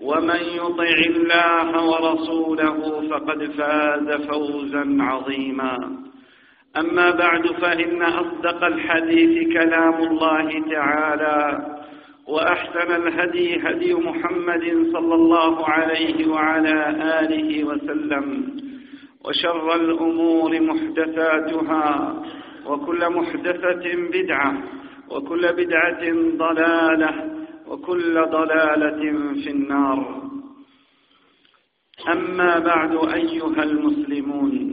ومن يطع الله ورسوله فقد فاز فوزا عظيما. أما بعد فإن أصدق الحديث كلام الله تعالى وأحسن الهدي هدي محمد صلى الله عليه وعلى آله وسلم وشر الأمور محدثاتها وكل محدثة بدعة وكل بدعة ضلالة وكل ضلالة في النار. أما بعد أيها المسلمون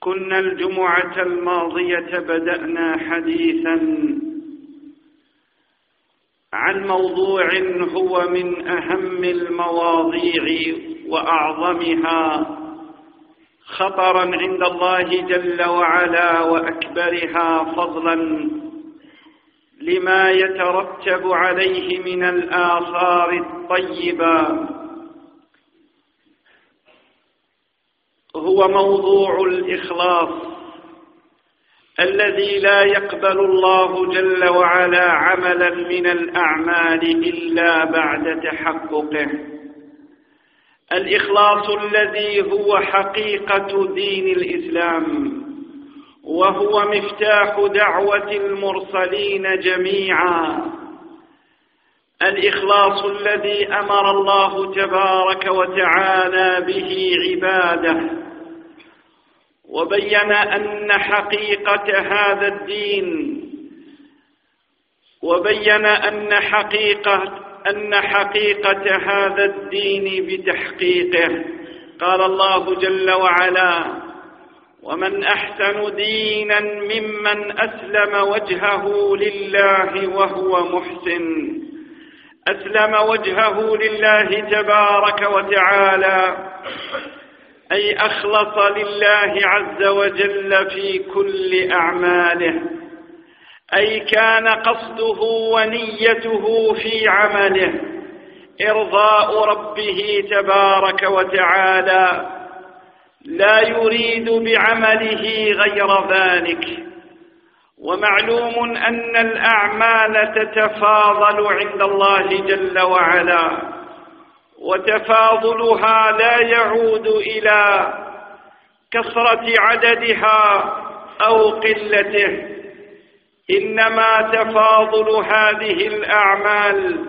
كنا الجمعة الماضية بدأنا حديثا عن موضوع هو من أهم المواضيع وأعظمها خطرا عند الله جل وعلا وأكبرها فضلا. لما يترتب عليه من الآثار الطيبة. هو موضوع الإخلاص الذي لا يقبل الله جل وعلا عملا من الأعمال إلا بعد تحققه. الإخلاص الذي هو حقيقة دين الإسلام. وهو مفتاح دعوة المرسلين جميعا. الإخلاص الذي أمر الله تبارك وتعالى به عباده وبين أن حقيقة هذا الدين وبين أن حقيقة أن حقيقة هذا الدين بتحقيقه. قال الله جل وعلا ومن أحسن دينا ممن أسلم وجهه لله وهو محسن. أسلم وجهه لله تبارك وتعالى. أي أخلص لله عز وجل في كل أعماله. أي كان قصده ونيته في عمله. إرضاء ربه تبارك وتعالى. لا يريد بعمله غير ذلك. ومعلوم أن الأعمال تتفاضل عند الله جل وعلا وتفاضلها لا يعود إلى كثرة عددها أو قلته. إنما تفاضل هذه الأعمال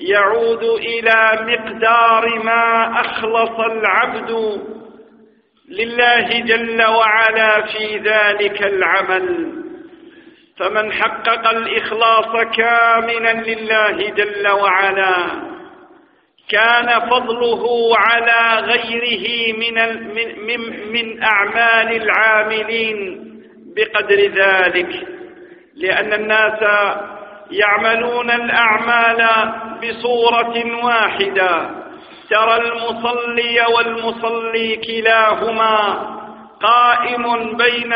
يعود إلى مقدار ما أخلص العبد لله جل وعلا في ذلك العمل. فمن حقق الإخلاص كاملا لله جل وعلا كان فضله على غيره من من, من أعمال العاملين بقدر ذلك. لأن الناس يعملون الأعمال بصورة واحدة. ترى المصلي والمصلي كلاهما قائم بين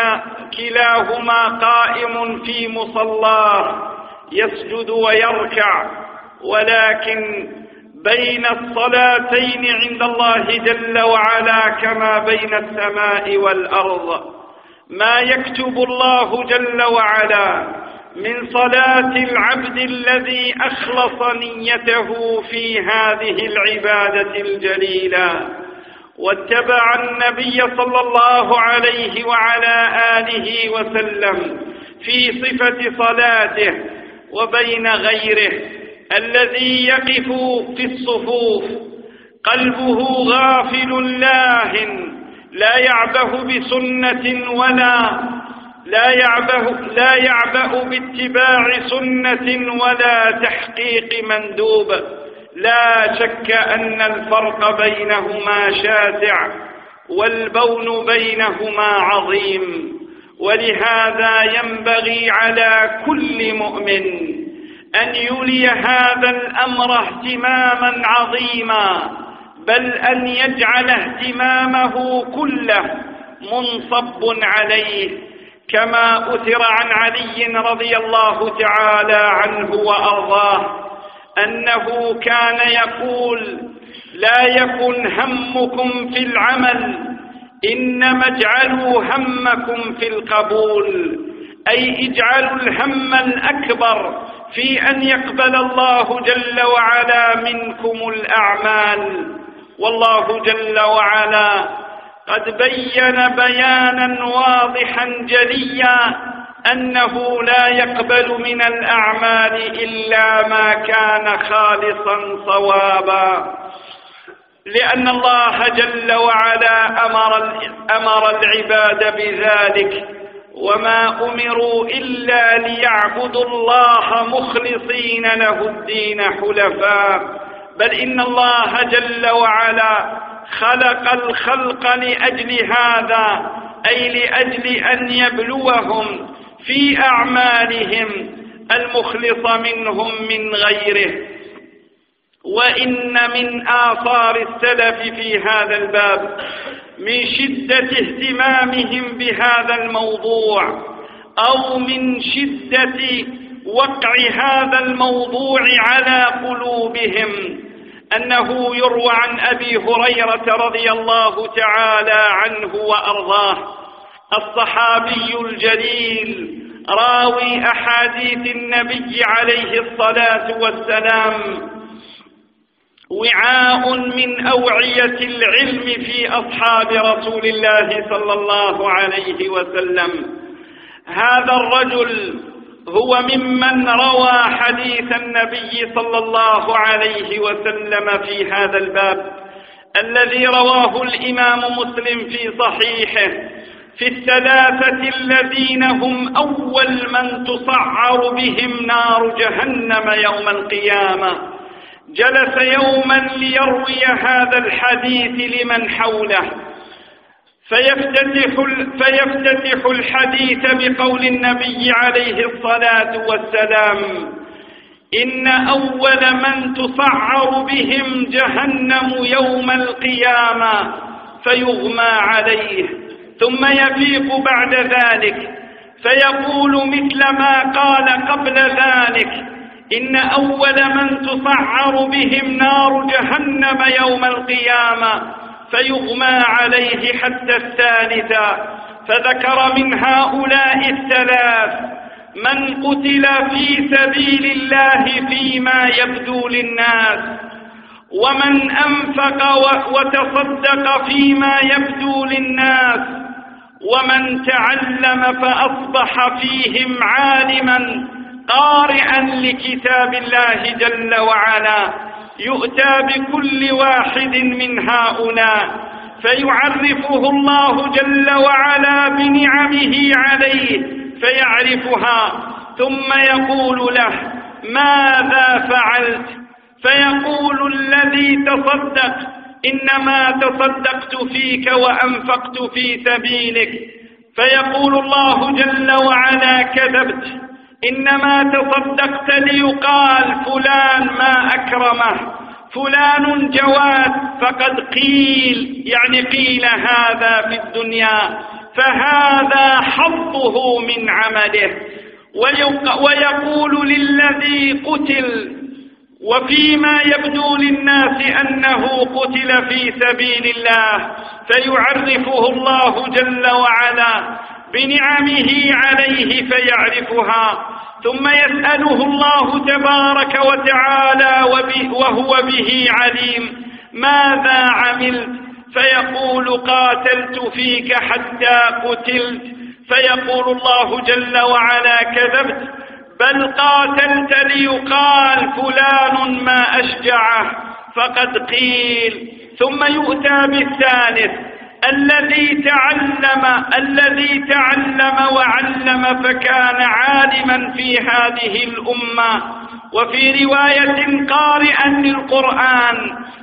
كلاهما قائم في مصلاه يسجد ويركع ولكن بين الصلاتين عند الله جل وعلا كما بين السماء والأرض. ما يكتب الله جل وعلا من صلاة العبد الذي أخلص نيته في هذه العبادة الجليلة. واتبع النبي صلى الله عليه وعلى آله وسلم في صفة صلاته وبين غيره. الذي يقف في الصفوف. قلبه غافل لاه لا يعبه بسنة ولا لا يعبه لا يعبأ باتباع سنة ولا تحقيق مندوب. لا شك أن الفرق بينهما شاسع والبون بينهما عظيم. ولهذا ينبغي على كل مؤمن أن يولي هذا الأمر اهتماما عظيما بل أن يجعل اهتمامه كله منصب عليه. كما أثر عن علي رضي الله تعالى عنه وأرضاه أنه كان يقول لا يكن همكم في العمل إنما اجعلوا همكم في القبول أي اجعلوا الهم الأكبر في أن يقبل الله جل وعلا منكم الأعمال. والله جل وعلا قد بين بيانا واضحا جليا أنه لا يقبل من الأعمال إلا ما كان خالصا صوابا. لأن الله جل وعلا أمر, أمر العباد بذلك. وما أمروا إلا ليعبدوا الله مخلصين له الدين حلفاء. بل إن الله جل وعلا خلق الخلق لأجل هذا أي لأجل أن يبلوهم في أعمالهم المخلص منهم من غيره. وإن من آثار السلف في هذا الباب من شدة اهتمامهم بهذا الموضوع أو من شدة وقع هذا الموضوع على قلوبهم. أنه يروى عن أبي هريرة رضي الله تعالى عنه وأرضاه. الصحابي الجليل راوي أحاديث النبي عليه الصلاة والسلام. وعاء من أوعية العلم في أصحاب رسول الله صلى الله عليه وسلم. هذا الرجل هو ممن روى حديث النبي صلى الله عليه وسلم في هذا الباب الذي رواه الإمام مسلم في صحيحه في الثلاثة الذين هم أول من تصعر بهم نار جهنم يوم القيامة. جلس يوما ليروي هذا الحديث لمن حوله. فيفتتح, فيفتتح الحديث بقول النبي عليه الصلاة والسلام إن أول من تصعر بهم جهنم يوم القيامة فيغمى عليه ثم يفيق بعد ذلك فيقول مثل ما قال قبل ذلك إن أول من تصعر بهم نار جهنم يوم القيامة فيغمى عليه حتى الثالثة فذكر من هؤلاء الثلاث من قتل في سبيل الله فيما يبدو للناس ومن أنفق وتصدق فيما يبدو للناس ومن تعلم فأصبح فيهم عالما قارئا لكتاب الله جل وعلا. يؤتى بكل واحد من هؤلاء فيعرفه الله جل وعلا بنعمه عليه فيعرفها ثم يقول له ماذا فعلت؟ فيقول الذي تصدق إنما تصدقت فيك وأنفقت في سبيلك. فيقول الله جل وعلا كذبت. إنما تصدقت ليقال فلان ما أكرمه. فلان جواد فقد قيل يعني قيل هذا في الدنيا فهذا حظه من عمله. ويقول للذي قتل وفيما يبدو للناس أنه قتل في سبيل الله فيعرفه الله جل وعلا. بنعمه عليه فيعرفها. ثم يسأله الله تبارك وتعالى وهو به عليم. ماذا عملت؟ فيقول قاتلت فيك حتى قتلت. فيقول الله جل وعلا كذبت. بل قاتلت ليقال فلان ما أشجعه. فقد قيل. ثم يؤتى بالثالث. الذي تعلم الذي تعلم وعلم فكان عالما في هذه الأمة. وفي رواية قارئا للقرآن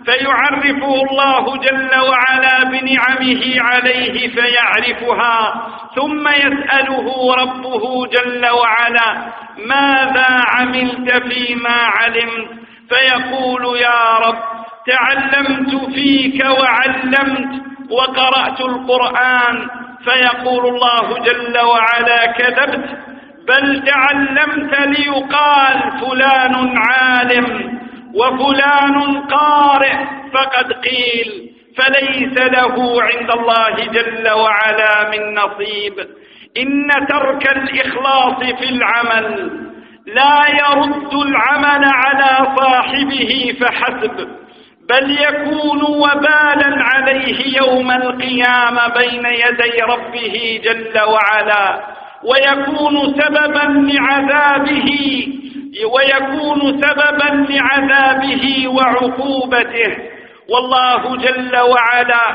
فيعرفه الله جل وعلا بنعمه عليه فيعرفها ثم يسأله ربه جل وعلا ماذا عملت فيما علمت؟ فيقول يا رب تعلمت فيك وعلمت وقرأت القرآن فيقول الله جل وعلا كذبت بل تعلمت ليقال فلان عالم وفلان قارئ فقد قيل فليس له عند الله جل وعلا من نصيب. إن ترك الإخلاص في العمل لا يرد العمل على صاحبه فحسب. بل يكون وبالا عليه يوم القيامة بين يدي ربه جل وعلا ويكون سببا لعذابه ويكون سببا لعذابه وعقوبته. والله جل وعلا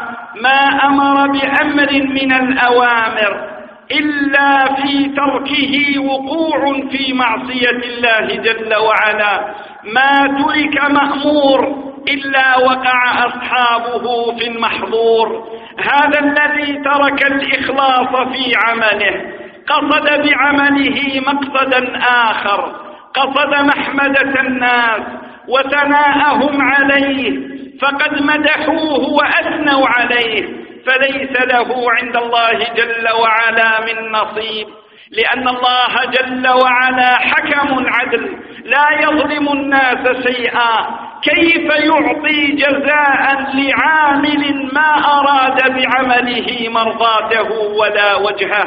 ما أمر بأمر من الأوامر إلا في تركه وقوع في معصية الله جل وعلا. ما ترك مأمور إلا وقع أصحابه في المحظور. هذا الذي ترك الإخلاص في عمله. قصد بعمله مقصدا آخر. قصد محمدة الناس وثناءهم عليه. فقد مدحوه وأثنوا عليه. فليس له عند الله جل وعلا من نصيب. لأن الله جل وعلا حكم عدل. لا يظلم الناس شيئا. كيف يعطي جزاء لعامل ما أراد بعمله مرضاته ولا وجهه؟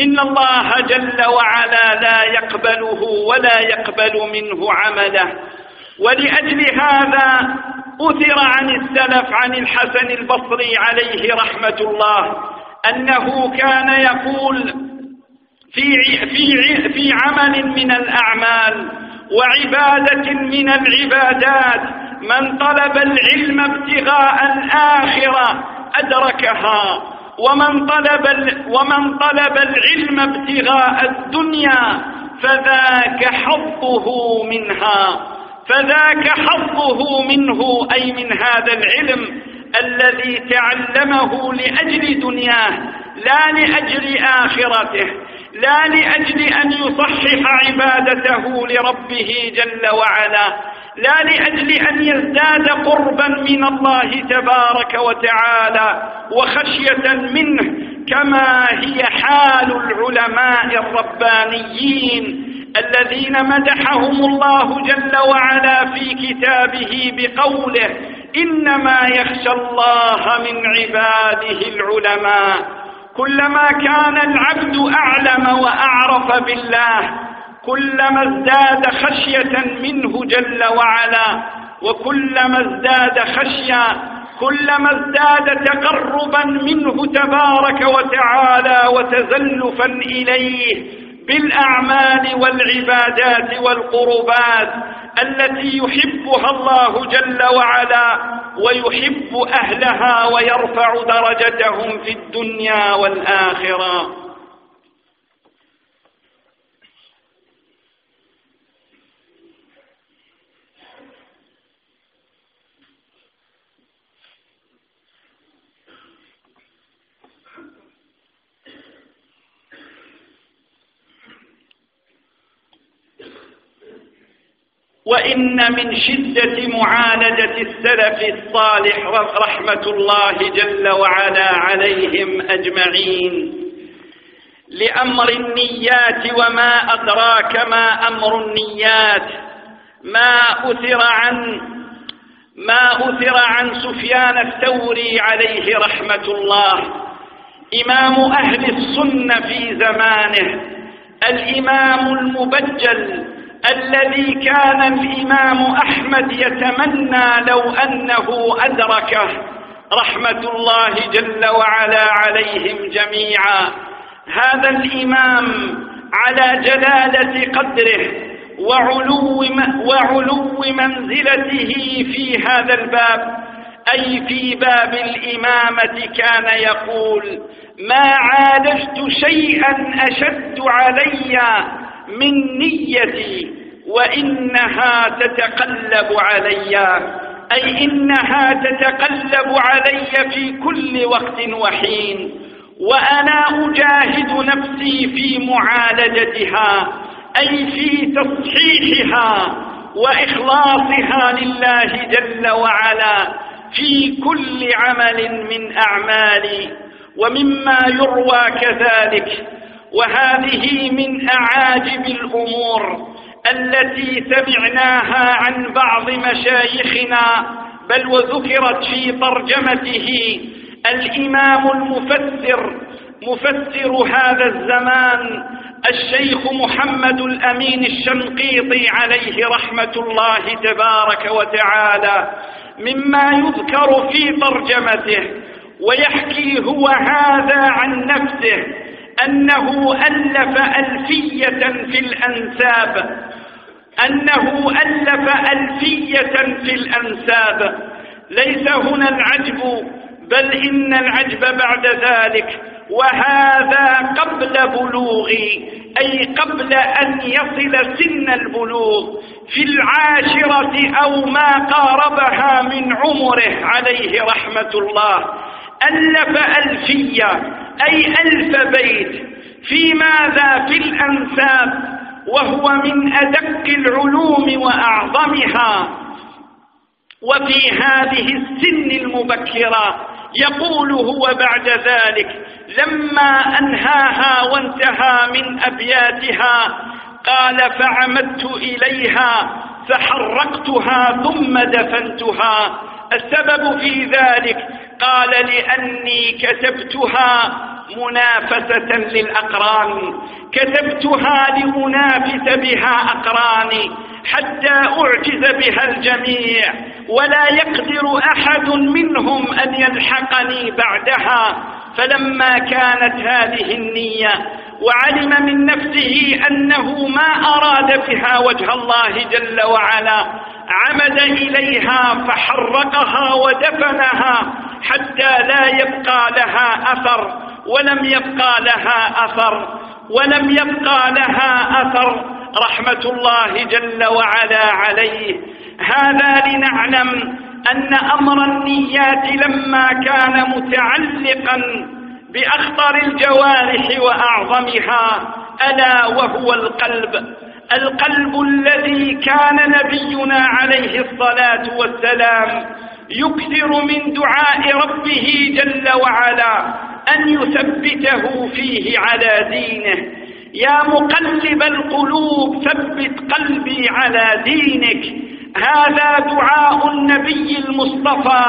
إن الله جل وعلا لا يقبله ولا يقبل منه عمله. ولأجل هذا أثر عن السلف عن الحسن البصري عليه رحمة الله أنه كان يقول في في في عمل من الأعمال وعبادة من العبادات. من طلب العلم ابتغاء الآخرة أدركها. ومن طلب ومن طلب العلم ابتغاء الدنيا فذاك حظه منها. فذاك حظه منه أي من هذا العلم الذي تعلمه لأجل دنياه لا لأجل آخرته. لا لأجل أن يصحح عبادته لربه جل وعلا لا لأجل أن يزداد قربا من الله تبارك وتعالى وخشية منه كما هي حال العلماء الربانيين الذين مدحهم الله جل وعلا في كتابه بقوله إنما يخشى الله من عباده العلماء. كلما كان العبد أعلم وأعرف بالله كلما ازداد خشية منه جل وعلا وكلما ازداد خشية كلما ازداد تقربا منه تبارك وتعالى وتزلفا إليه بالأعمال والعبادات والقربات التي يحبها الله جل وعلا. ويحب أهلها ويرفع درجتهم في الدنيا والآخرة. وإن من شدة معاندة السلف الصالح رحمة الله جل وعلا عليهم أجمعين. لأمر النيات وما أدراك ما أمر النيات. ما أثر عن ما أثر عن سفيان الثوري عليه رحمة الله. إمام أهل السنة في زمانه. الإمام المبجل الذي كان الإمام أحمد يتمنى لو أنه أدركه. رحمة الله جل وعلا عليهم جميعا. هذا الإمام على جلالة قدره وعلو, وعلو منزلته في هذا الباب. أي في باب الإمامة كان يقول ما عالجت شيئا أشد علي من نيتي وإنها تتقلب علي. أي إنها تتقلب علي في كل وقت وحين. وأنا أجاهد نفسي في معالجتها أي في تصحيحها وإخلاصها لله جل وعلا في كل عمل من أعمالي. ومما يروى كذلك وهذه من أعاجب الأمور التي سمعناها عن بعض مشايخنا بل وذكرت في ترجمته الإمام المفسر مفسر هذا الزمان الشيخ محمد الأمين الشنقيطي عليه رحمة الله تبارك وتعالى مما يذكر في ترجمته ويحكي هو هذا عن نفسه. أنه ألف ألفية في الأنساب. أنه ألف ألفية في الأنساب. ليس هنا العجب بل إن العجب بعد ذلك. وهذا قبل بلوغي أي قبل أن يصل سن البلوغ. في العاشرة أو ما قاربها من عمره عليه رحمة الله. ألف ألفية أي ألف بيت في ماذا في الأنساب وهو من أدق العلوم وأعظمها. وفي هذه السن المبكرة يقول هو بعد ذلك لما أنهاها وانتهى من أبياتها قال فعمدت إليها فحرقتها ثم دفنتها. السبب في ذلك قال لأني كتبتها منافسة للأقران كتبتها لأنافس بها أقراني حتى أعجز بها الجميع ولا يقدر أحد منهم أن يلحقني بعدها. فلما كانت هذه النية وعلم من نفسه أنه ما أراد بها وجه الله جل وعلا عمد إليها فحرقها ودفنها حتى لا يبقى لها أثر ولم يبقى لها أثر ولم يبقى لها أثر. رحمة الله جل وعلا عليه. هذا لنعلم أن أمر النيات لما كان متعلقا بأخطر الجوارح وأعظمها ألا وهو القلب. القلب الذي كان نبينا عليه الصلاة والسلام يكثر من دعاء ربه جل وعلا أن يثبته فيه على دينه. يا مقلب القلوب ثبت قلبي على دينك. هذا دعاء النبي المصطفى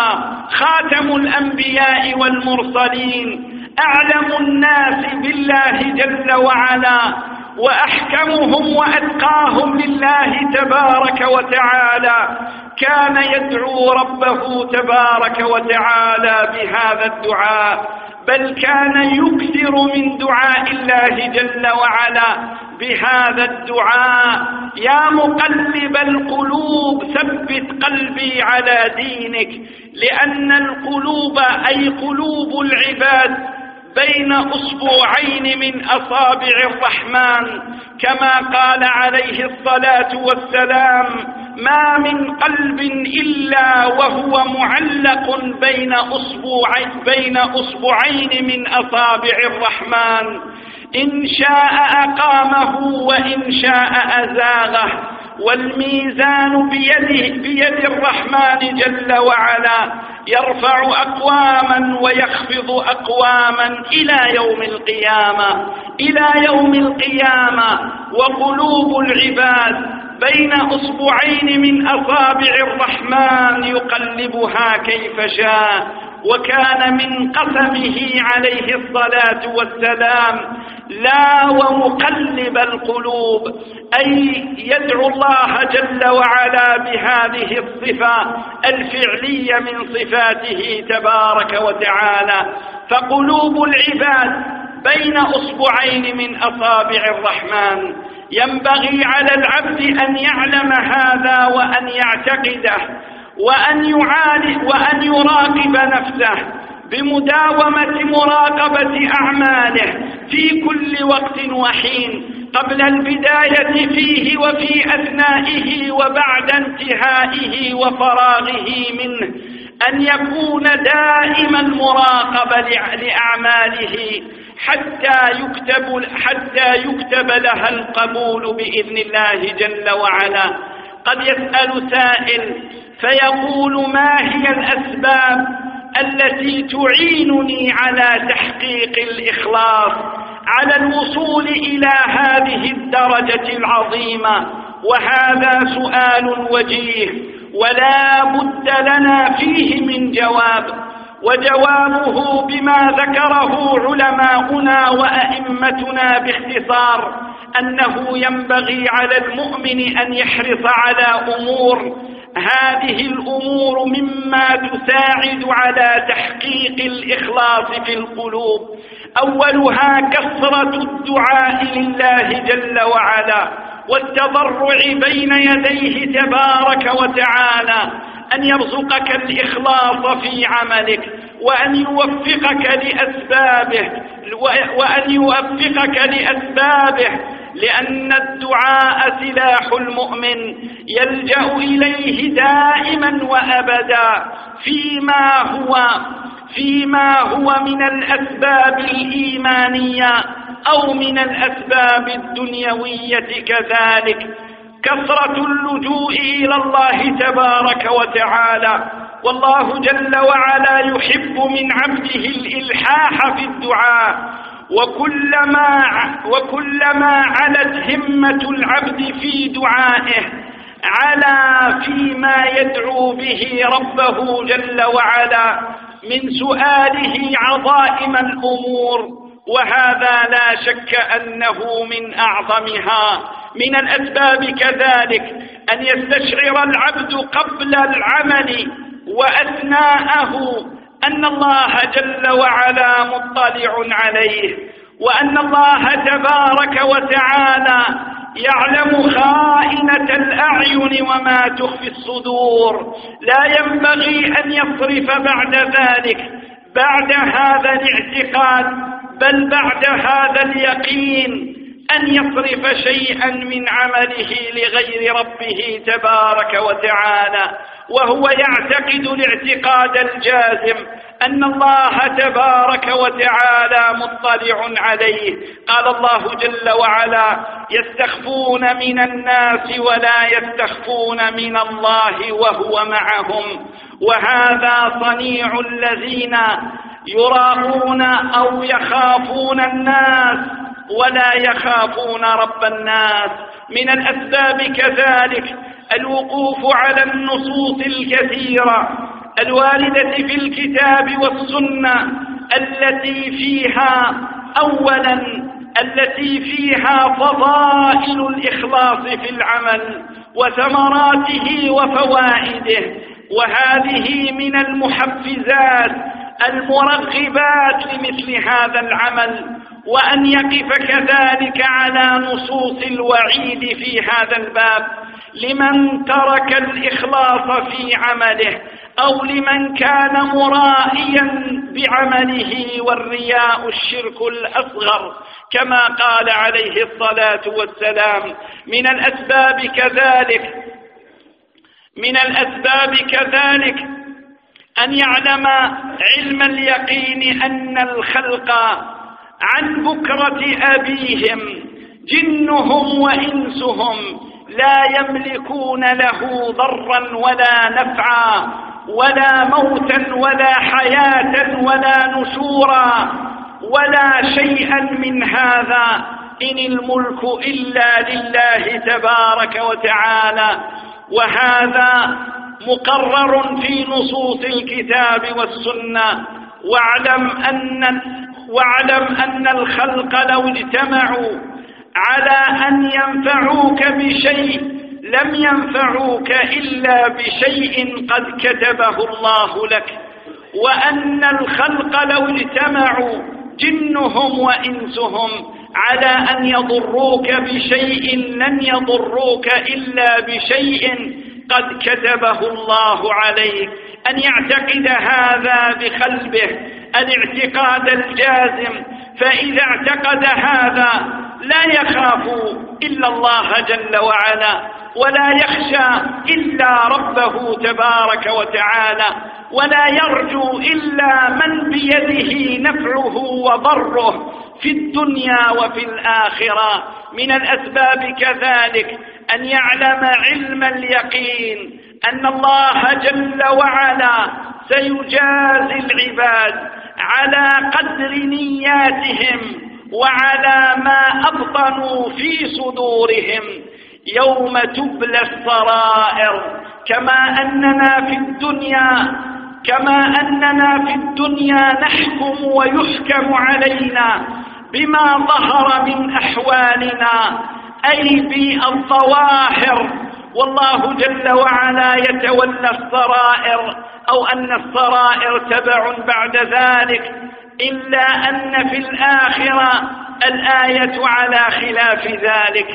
خاتم الأنبياء والمرسلين. أعلم الناس بالله جل وعلا. وأحكمهم وأتقاهم لله تبارك وتعالى. كان يدعو ربه تبارك وتعالى بهذا الدعاء. بل كان يكثر من دعاء الله جل وعلا بهذا الدعاء. يا مقلب القلوب ثبت قلبي على دينك. لأن القلوب أي قلوب العباد بين أصبعين من أصابع الرحمن كما قال عليه الصلاة والسلام ما من قلب إلا وهو معلق بين أصبعين, بين من أصابع الرحمن. إن شاء أقامه وإن شاء أزاغه. والميزان بيده بيد الرحمن جل وعلا. يرفع أقواما ويخفض أقواما إلى يوم القيامة. إلى يوم القيامة. وقلوب العباد بين أصبعين من أصابع الرحمن يقلبها كيف شاء. وكان من قسمه عليه الصلاة والسلام لا ومقلب القلوب أي يدعو الله جل وعلا بهذه الصفة الفعلية من صفاته تبارك وتعالى. فقلوب العباد بين أصبعين من أصابع الرحمن. ينبغي على العبد أن يعلم هذا وأن يعتقده وأن يعالج وأن يراقب نفسه. بمداومة مراقبة أعماله في كل وقت وحين قبل البداية فيه وفي أثنائه وبعد انتهائه وفراغه منه أن يكون دائما مراقب لأعماله حتى يكتب حتى يكتب لها القبول بإذن الله جل وعلا. قد يسأل سائل فيقول ما هي الأسباب التي تعينني على تحقيق الإخلاص على الوصول إلى هذه الدرجة العظيمة. وهذا سؤال وجيه ولا بد لنا فيه من جواب. وجوابه بما ذكره علماؤنا وأئمتنا باختصار أنه ينبغي على المؤمن أن يحرص على أمور هذه الأمور مما تساعد على تحقيق الإخلاص في القلوب. أولها كثرة الدعاء لله جل وعلا والتضرع بين يديه تبارك وتعالى أن يرزقك الإخلاص في عملك وأن يوفقك لأسبابه وأن يوفقك لأسبابه لأن الدعاء سلاح المؤمن يلجأ إليه دائما وأبدا فيما هو فيما هو من الأسباب الإيمانية أو من الأسباب الدنيوية كذلك. كثرة اللجوء إلى الله تبارك وتعالى. والله جل وعلا يحب من عبده الإلحاح في الدعاء. وكلما وكلما علت همة العبد في دعائه على فيما يدعو به ربه جل وعلا من سؤاله عظائم الأمور وهذا لا شك أنه من أعظمها. من الأسباب كذلك أن يستشعر العبد قبل العمل وأثناءه أن الله جل وعلا مطلع عليه وأن الله تبارك وتعالى يعلم خائنة الأعين وما تخفي الصدور. لا ينبغي أن يصرف بعد ذلك بعد هذا الاعتقاد بل بعد هذا اليقين. أن يصرف شيئا من عمله لغير ربه تبارك وتعالى وهو يعتقد الاعتقاد الجازم أن الله تبارك وتعالى مطلع عليه. قال الله جل وعلا يستخفون من الناس ولا يستخفون من الله وهو معهم. وهذا صنيع الذين يراءون أو يخافون الناس ولا يخافون رب الناس. من الأسباب كذلك الوقوف على النصوص الكثيرة. الواردة في الكتاب والسنة التي فيها أولا التي فيها فضائل الإخلاص في العمل وثمراته وفوائده. وهذه من المحفزات المرغبات لمثل هذا العمل وأن يقف كذلك على نصوص الوعيد في هذا الباب. لمن ترك الإخلاص في عمله أو لمن كان مرائيا بعمله والرياء الشرك الأصغر. كما قال عليه الصلاة والسلام من الأسباب كذلك من الأسباب كذلك أن يعلم علم اليقين أن الخلق عن بكرة أبيهم جنهم وإنسهم لا يملكون له ضرا ولا نفعا ولا موتا ولا حياة ولا نشورا ولا شيئا من هذا إن الملك إلا لله تبارك وتعالى. وهذا مقرر في نصوص الكتاب والسنة. واعلم أن واعلم أن الخلق لو اجتمعوا على أن ينفعوك بشيء لم ينفعوك إلا بشيء قد كتبه الله لك. وأن الخلق لو اجتمعوا جنهم وإنسهم على أن يضروك بشيء لن يضروك إلا بشيء قد كتبه الله عليك أن يعتقد هذا بقلبه الاعتقاد الجازم. فإذا اعتقد هذا لا يخاف إلا الله جل وعلا ولا يخشى إلا ربه تبارك وتعالى ولا يرجو إلا من بيده نفعه وضره في الدنيا وفي الآخرة. من الأسباب كذلك أن يعلم علم اليقين أن الله جل وعلا سيجازي العباد على قدر نياتهم وعلى ما أبطنوا في صدورهم يوم تبلى السرائر. كما أننا في الدنيا كما أننا في الدنيا نحكم ويحكم علينا بما ظهر من أحوالنا. أي بالظواهر والله جل وعلا يتولى السرائر أو أن السرائر تبع بعد ذلك إلا أن في الآخرة الآية على خلاف ذلك.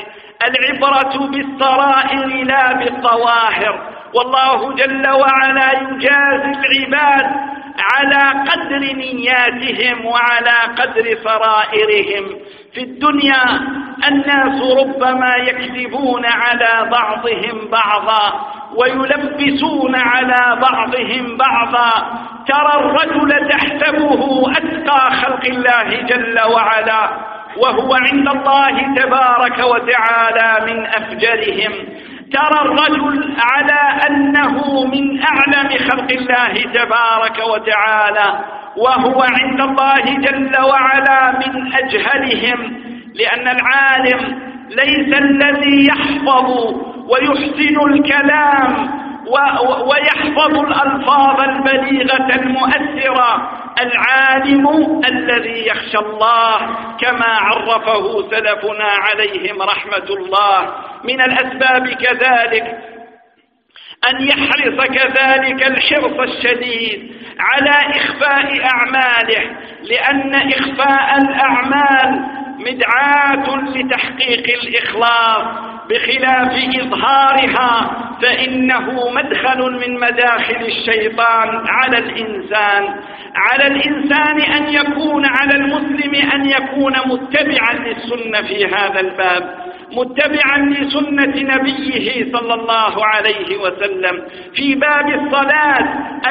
العبرة بالسرائر لا بالظواهر. والله جل وعلا يجازي العباد على قدر نياتهم وعلى قدر سرائرهم في الدنيا الناس ربما يكذبون على بعضهم بعضا ويلبسون على بعضهم بعضا. ترى الرجل تحسبه أتقى خلق الله جل وعلا. وهو عند الله تبارك وتعالى من أفجرهم ترى الرجل على أنه من أعلم خلق الله تبارك وتعالى وهو عند الله جل وعلا من أجهلهم لأن العالم ليس الذي يحفظ ويحسن الكلام ويحفظ الألفاظ البليغة المؤثرة. العالم الذي يخشى الله كما عرفه سلفنا عليهم رحمة الله. من الأسباب كذلك أن يحرص كذلك الحرص الشديد على إخفاء أعماله لأن إخفاء الأعمال مدعاة لتحقيق الإخلاص. بخلاف إظهارها فإنه مدخل من مداخل الشيطان على الإنسان على الإنسان أن يكون على المسلم أن يكون متبعا للسنة في هذا الباب. متبعا لسنة نبيه صلى الله عليه وسلم في باب الصلاة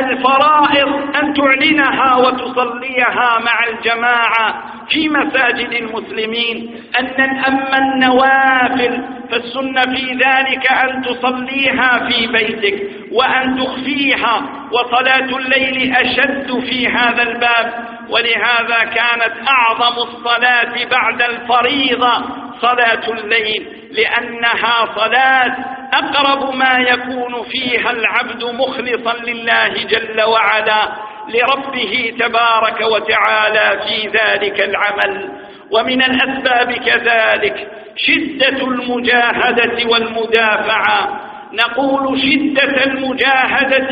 الفرائض أن تعلنها وتصليها مع الجماعة في مساجد المسلمين أن أما النوافل فالسنة في ذلك أن تصليها في بيتك وأن تخفيها وصلاة الليل أشد في هذا الباب ولهذا كانت أعظم الصلاة بعد الفريضة صلاة الليل لأنها صلاة أقرب ما يكون فيها العبد مخلصا لله جل وعلا لربه تبارك وتعالى في ذلك العمل. ومن الأسباب كذلك شدة المجاهدة والمدافعة. نقول شدة المجاهدة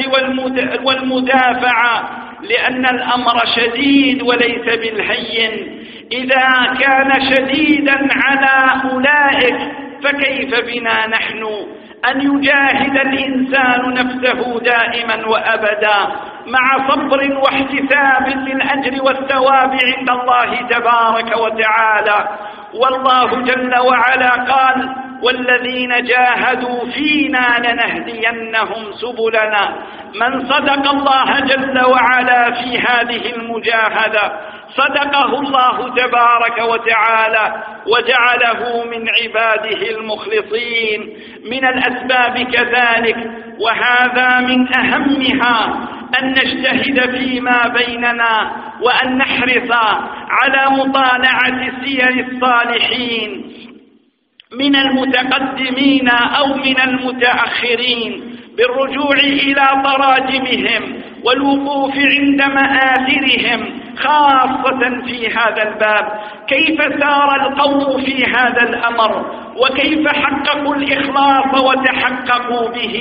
والمدافعة لأن الأمر شديد وليس بالهين. إذا كان شديدا على أولئك فكيف بنا نحن؟ أن يجاهد الإنسان نفسه دائما وأبدا مع صبر واحتساب للأجر والثواب عند الله تبارك وتعالى. والله جل وعلا قال والذين جاهدوا فينا لنهدينهم سبلنا. من صدق الله جل وعلا في هذه المجاهدة صدقه الله تبارك وتعالى وجعله من عباده المخلصين. من الأسباب كذلك وهذا من أهمها أن نجتهد فيما بيننا وأن نحرص على مطالعة سير الصالحين من المتقدمين أو من المتأخرين بالرجوع إلى تراجمهم والوقوف عند مآثرهم خاصة في هذا الباب كيف سار القوم في هذا الأمر؟ وكيف حققوا الإخلاص وتحققوا به؟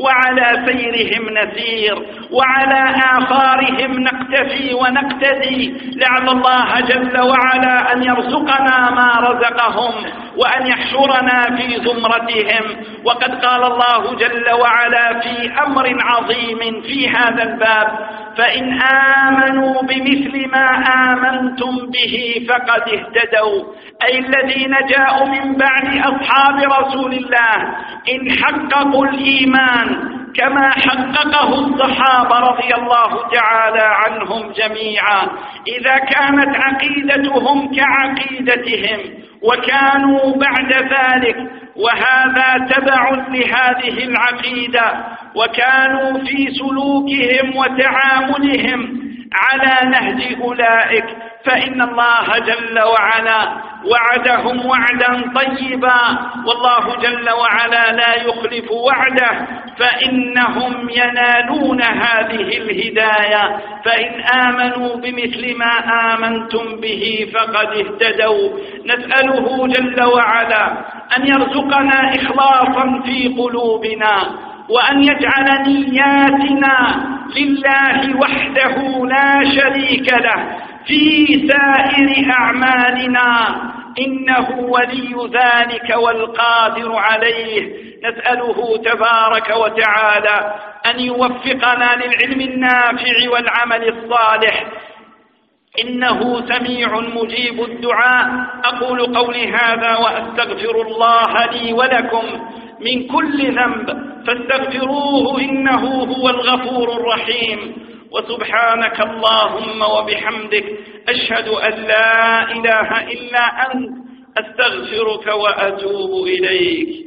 وعلى سيرهم نسير وعلى آثارهم نقتفي ونقتدي. لعل الله جل وعلا أن يرزقنا ما رزقهم وأن يحشرنا في زمرتهم. وقد قال الله جل وعلا في أمر عظيم في هذا الباب فإن آمنوا بمثل ما آمنتم به فقد اهتدوا. أي الذين جاءوا من بعد أصحاب رسول الله. إن حققوا الإيمان كما حققه الصحابة رضي الله تعالى عنهم جميعا. إذا كانت عقيدتهم كعقيدتهم وكانوا بعد ذلك وهذا تبع لهذه العقيدة وكانوا في سلوكهم وتعاملهم على نهج أولئك فإن الله جل وعلا وعدهم وعدا طيبا. والله جل وعلا لا يخلف وعده فإنهم ينالون هذه الهداية. فإن آمنوا بمثل ما آمنتم به فقد اهتدوا. نسأله جل وعلا أن يرزقنا إخلاصا في قلوبنا وأن يجعل نياتنا لله وحده لا شريك له في سائر أعمالنا. إنه ولي ذلك والقادر عليه. نسأله تبارك وتعالى أن يوفقنا للعلم النافع والعمل الصالح. إنه سميع مجيب الدعاء. أقول قولي هذا وأستغفر الله لي ولكم من كل ذنب. فاستغفروه إنه هو الغفور الرحيم. وسبحانك اللهم وبحمدك أشهد أن لا إله إلا أنت. أستغفرك وأتوب إليك.